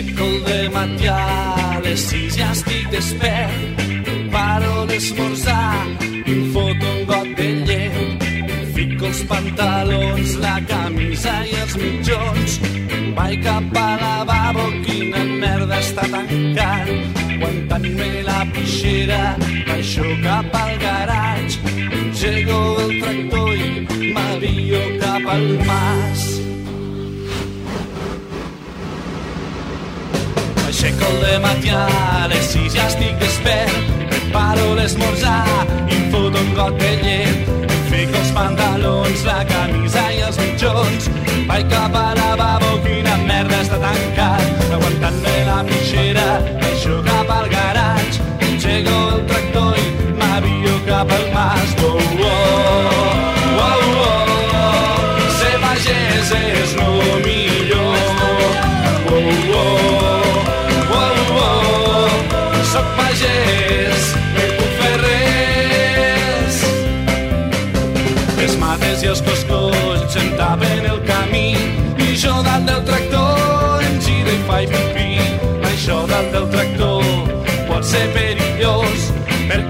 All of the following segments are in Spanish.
M'aixeco el matí a les sis ja estic despert. Paro d'esmorzar, em foto un got de llet. Fico els pantalons, la camisa i els mitjons. Vaig cap a lavabo, quina merda està tancant. Aguantant-me la pixera, baixo cap al garatge. Engego el tractor i m'avio cap al mas. M'aixeco el matí a les sis ja estic despert. Preparo l'esmorzar i em foto un got de llet. Em fico els pantalons, la camisa i els mitjons. Vaig cap a lavabo, quina merda està tancat. Aguantant-me la pixera, baixo cap al garatge.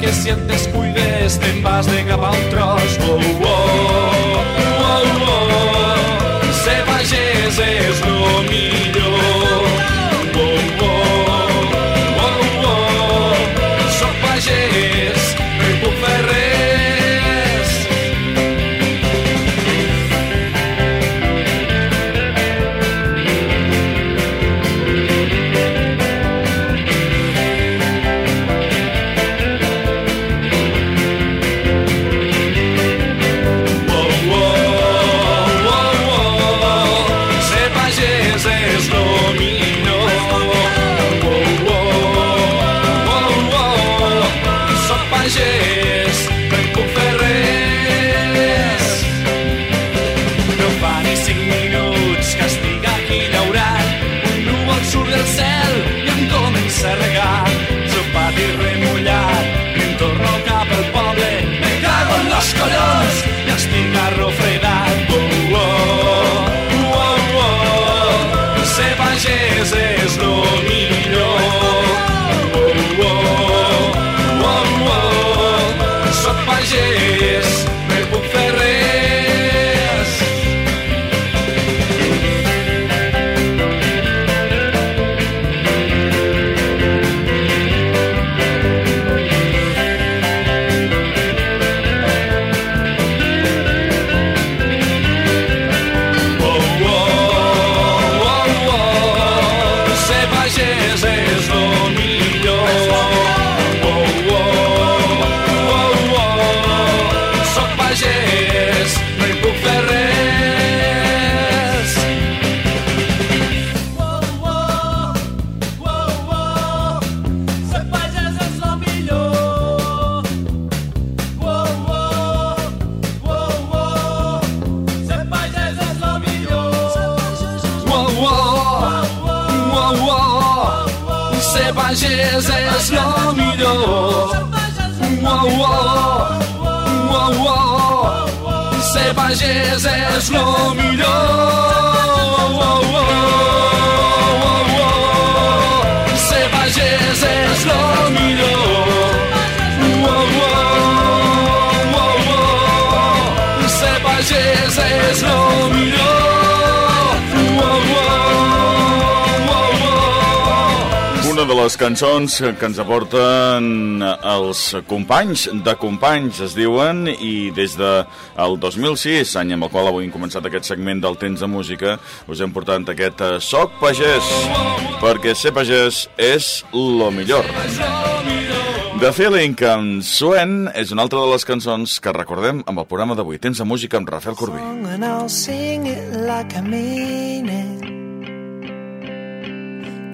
Perquè si et descuides te'n vas de cap a un tros. Oh, oh, oh, oh, ser pagès és ser pagès és lo millor. Oh, oh, oh, oh, ser pagès és lo millor. Ser pagès és lo millor. Una de les cançons que ens aporten els companys de companys es diuen i des de el 2006, any amb el qual avui hem començat aquest segment del temps de música, us hem portat aquest eh, Soc Pagès, perquè ser pagès és lo millor. The Feeling en Suen és una altra de les cançons que recordem amb el programa d'avui, Temps de música amb Rafael Corbí. song and I'll sing it like I mean it.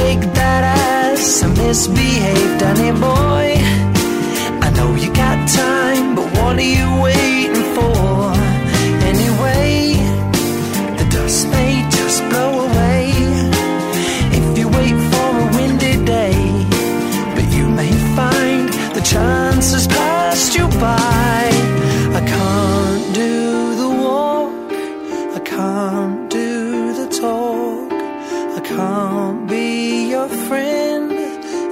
Take that ass, a misbehaved Danny boy. I know you got time, but what are you waiting for? Anyway, the dust may just blow away if you wait for a windy day, but you may find the child.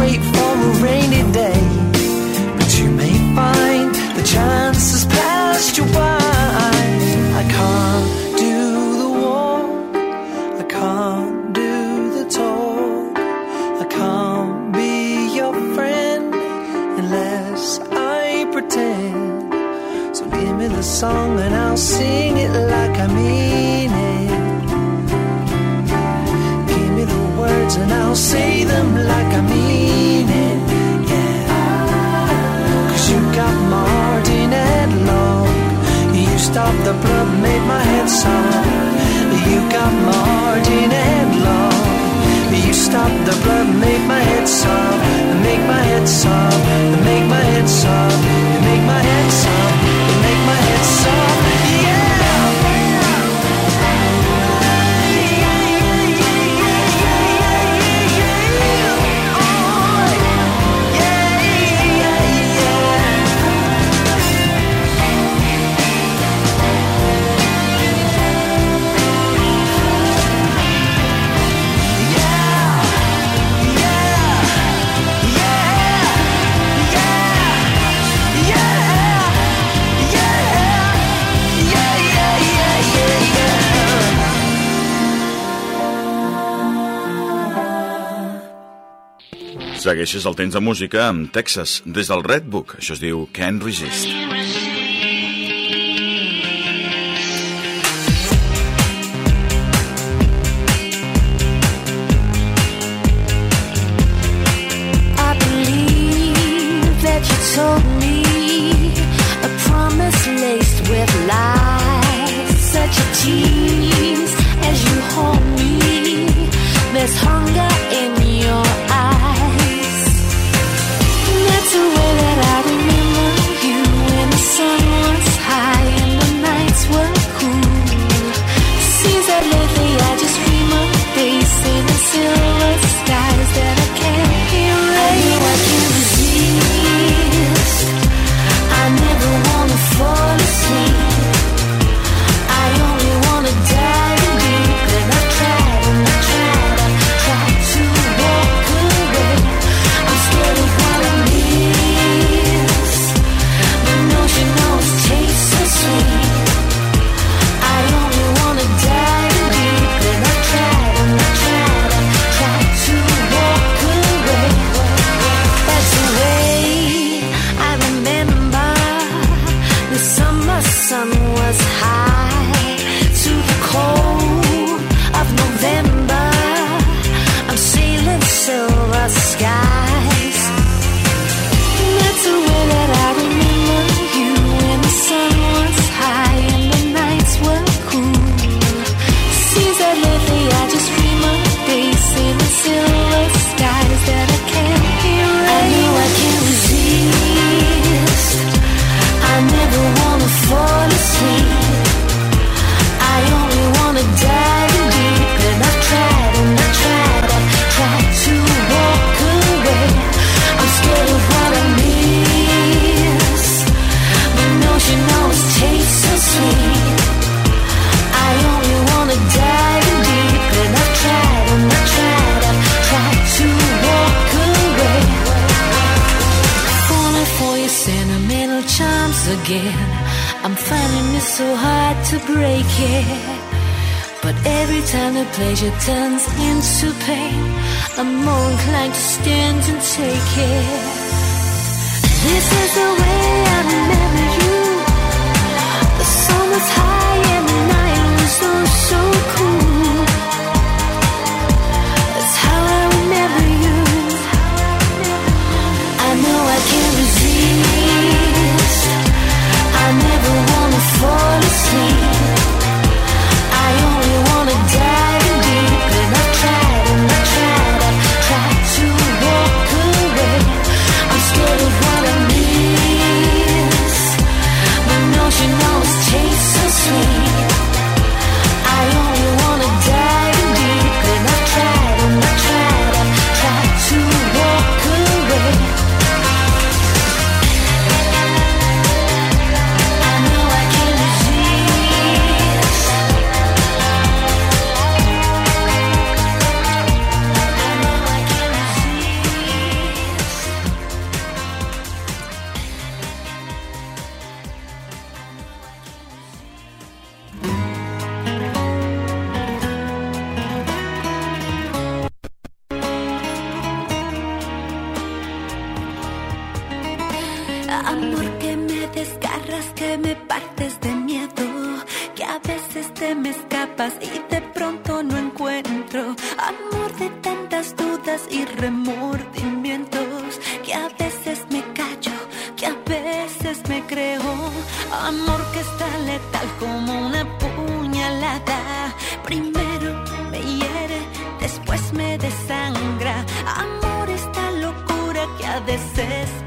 wait for a rainy day. the blood made my head sour. You got Martin and love. You stopped the blood, made my head sour. Make my head sour. Make my head sour. Make my head sour. Segueixes el temps de música amb Texas, des del Redbook. Això es diu Can't Resist. Can't Resist. little charms again. I'm finding it so hard to break it. But every time the pleasure turns into pain, I'm more inclined to stand and take it. This is the way I remember you. The summer's hot. fall desesperada.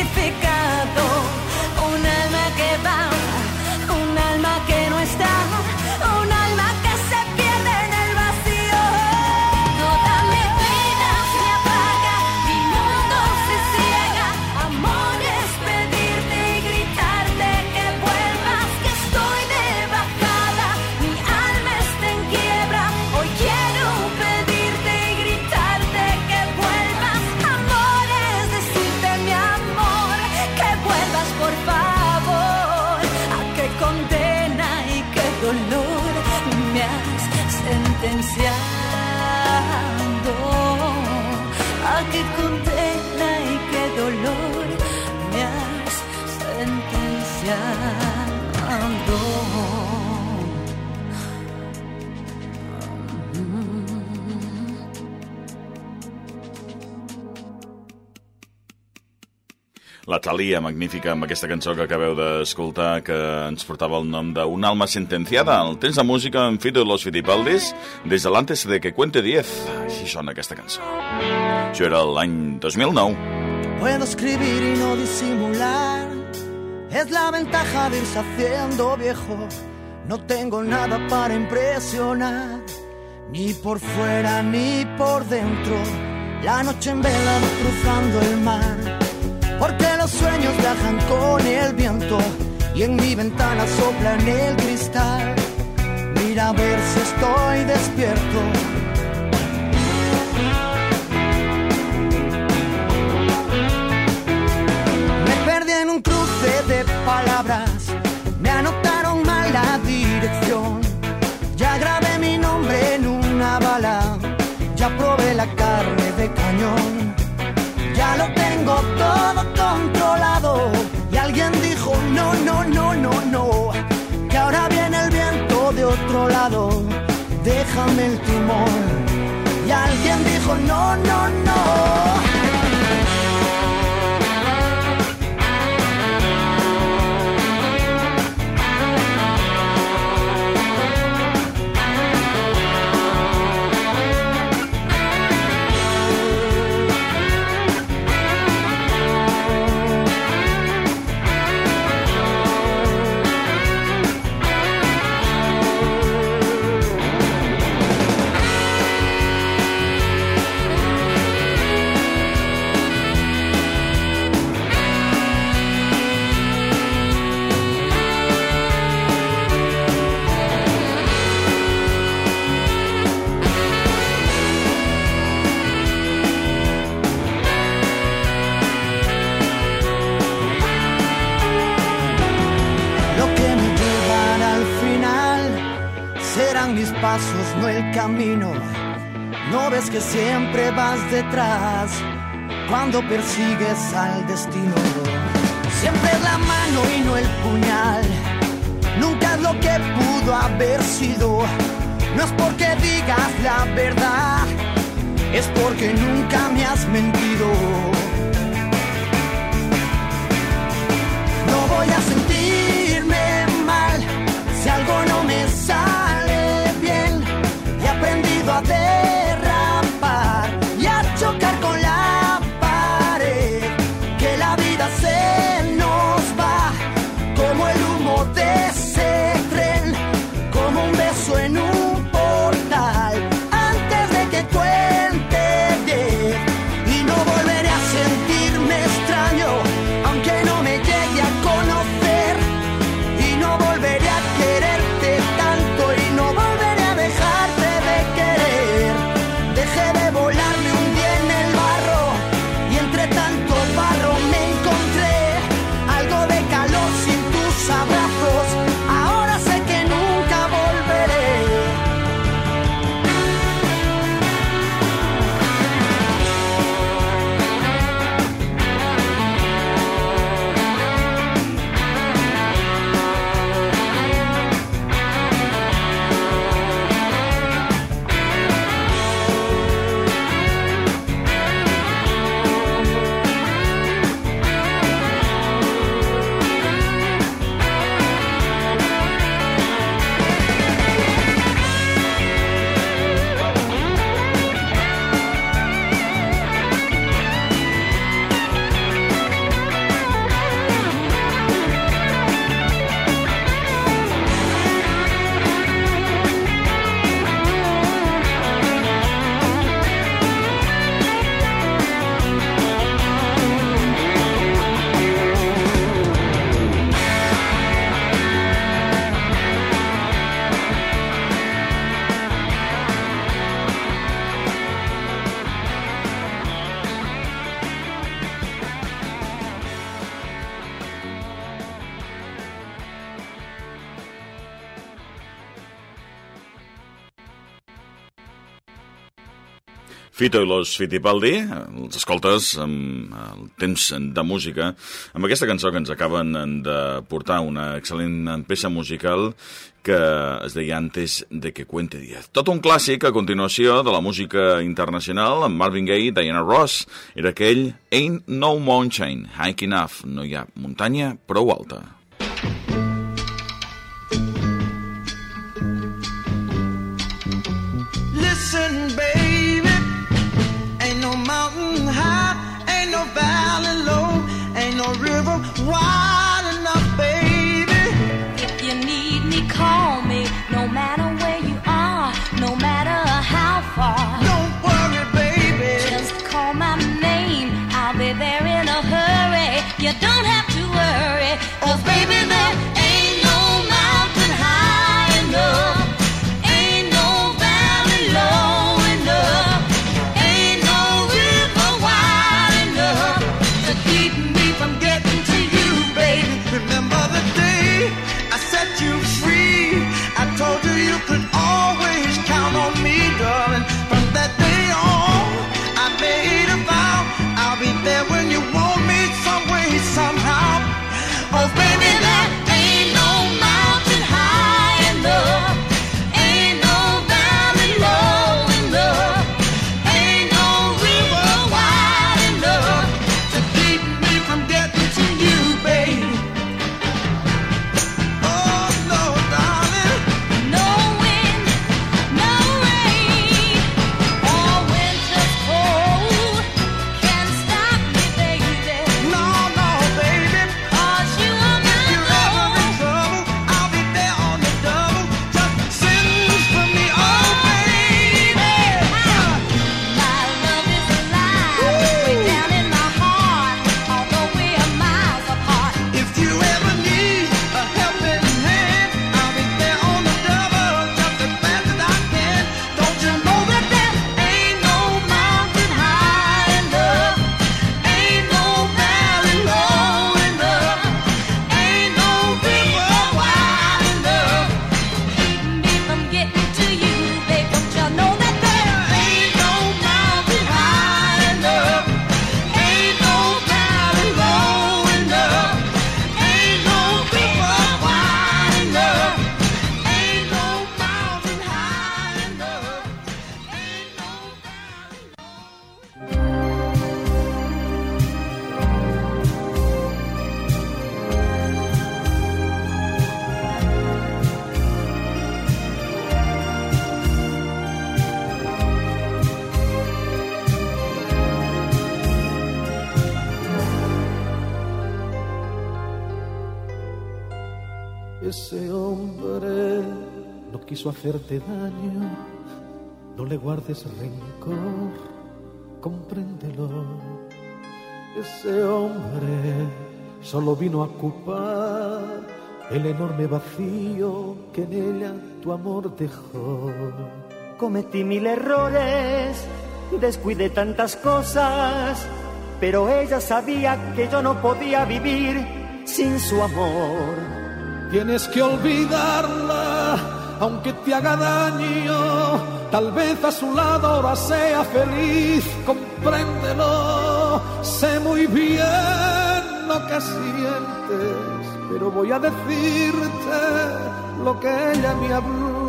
if it got La Thalia, magnífica, amb aquesta cançó que acabeu d'escoltar, que ens portava el nom d'un alma sentenciada. El temps de música en Fito los Fitipaldis, des de l'antes de que cuente 10. Així sona aquesta cançó. Això era l'any 2009. Puedo escribir y no disimular. Es la ventaja de irse haciendo viejo. No tengo nada para impresionar. Ni por fuera ni por dentro. La noche en vela cruzando el mar. Porque los sueños viajan con el viento. Y en mi ventana sopla en el cristal. Mira a ver si estoy despierto. Me perdí en un cruce de palabras, no, no, no, no. Que ahora viene el viento de otro lado. Déjame el timón. Y alguien dijo, no, no, no. Que siempre vas detrás cuando persigues al destino. Siempre es la mano y no el puñal. Nunca es lo que pudo haber sido. No es porque digas la verdad, es porque nunca me has mentido. Fito i los Fittipaldi, els escoltes amb el temps de música, amb aquesta cançó que ens acaben de portar una excel·lent peça musical que es deia Antes de que cuente Diez. Tot un clàssic a continuació de la música internacional amb Marvin Gaye i Diana Ross. Era aquell Ain't No Mountain, High Enough, no hi ha muntanya prou alta. Listen, why? Quiso hacerte daño, no le guardes rencor, compréndelo. Ese hombre solo vino a ocupar el enorme vacío que en ella tu amor dejó. Cometí mil errores, descuidé tantas cosas, pero ella sabía que yo no podía vivir sin su amor. Tienes que olvidarla, aunque te haga daño. Tal vez a su lado ahora sea feliz, compréndelo. Sé muy bien lo que sientes, pero voy a decirte lo que ella me habló.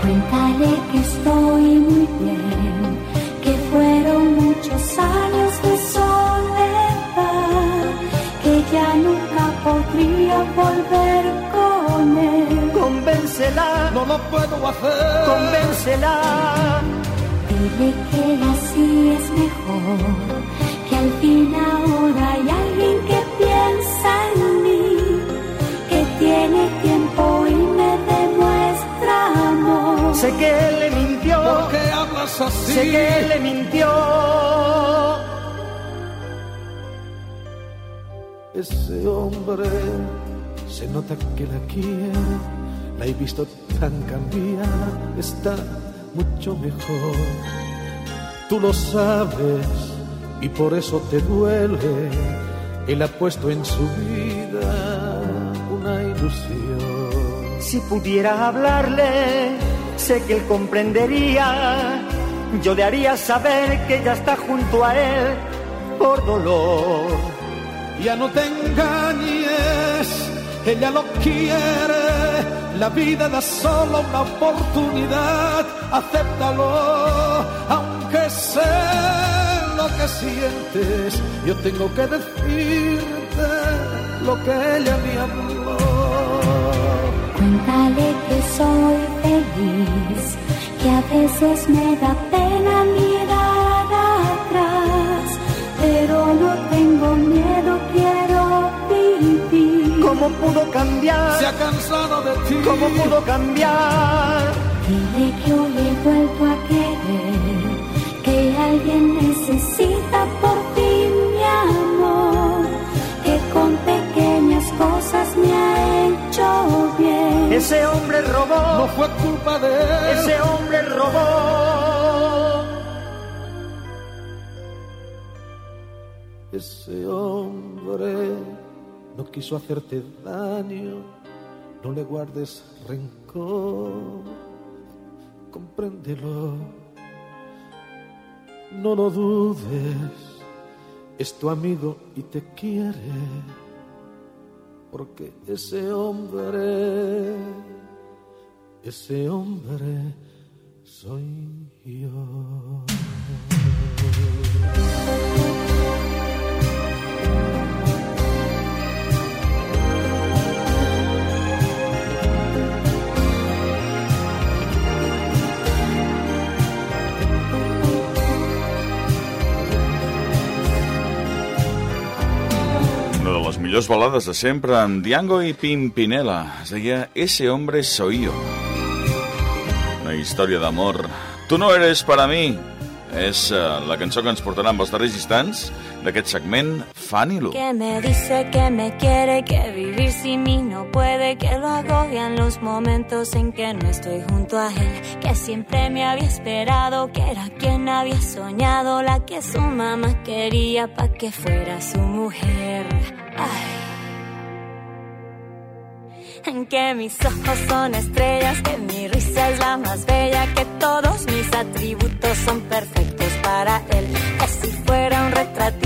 Cuéntale que estoy muy bien, que fueron muchos años de soledad, que ya nunca podría volver. Convéncela, No lo puedo hacer. convéncela. Dile que así es mejor, que al fin ahora hay alguien que piensa en mí, que tiene tiempo y me demuestra amor. Sé que él le mintió, ¿Por qué hablas así? sé que él le mintió. Ese hombre se nota que la quiere, la he visto tan cambiada, está mucho mejor. Tú lo sabes y por eso te duele. Él ha puesto en su vida una ilusión. Si pudiera hablarle, sé que él comprendería yo le haría saber que ella está junto a él por dolor. Ya no te engañes, ella lo quiere. La vida da solo una oportunidad, acéptalo, aunque sé lo que sientes. Yo tengo que decirte lo que ella me habló. Cuéntale que soy feliz, que a veces me da pena mirar atrás, pero no tengo miedo, quiero. ¿Cómo pudo cambiar? Se ha cansado de ti. ¿Cómo pudo cambiar? Dile que hoy he vuelto a querer, que alguien necesita por ti mi amor, que con pequeñas cosas me ha hecho bien. Ese hombre robó, No fue culpa de él. ese hombre robó. Ese hombre no quiso hacerte daño, no le guardes rencor, compréndelo, no lo dudes, es tu amigo y te quiere, porque ese hombre, ese hombre soy yo. Millors balades de sempre amb Diango i Pimpinela. Es deia Ese hombre soy yo. Una història d'amor. Tu no eres para mí. És uh, la cançó que ens portarà amb els darrers instants d'aquest segment Fanny Lu. Que me dice que me quiere, que vivir sin mí no puede, que lo agobian los momentos en que no estoy junto a él, que siempre me había esperado, que era quien había soñado, la que su mamá quería pa' que fuera su mujer. En que mis ojos son estrellas, que mi risa es la más bella, que todos mis atributos son perfectos para él. Que si fuera un retratista,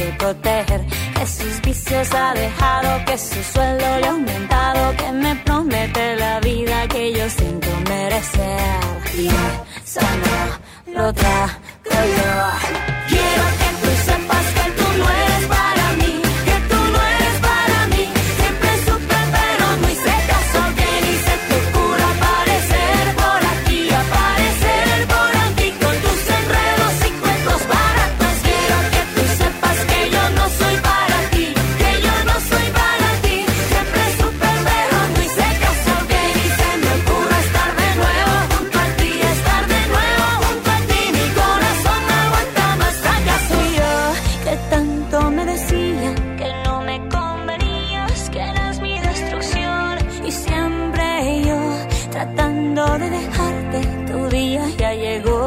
que proteger, que sus vicios ha dejado, que su sueldo le ha aumentado, que me promete la vida que yo siento merecer. Y eso lo trago tratando de dejarte, tu día ya llegó.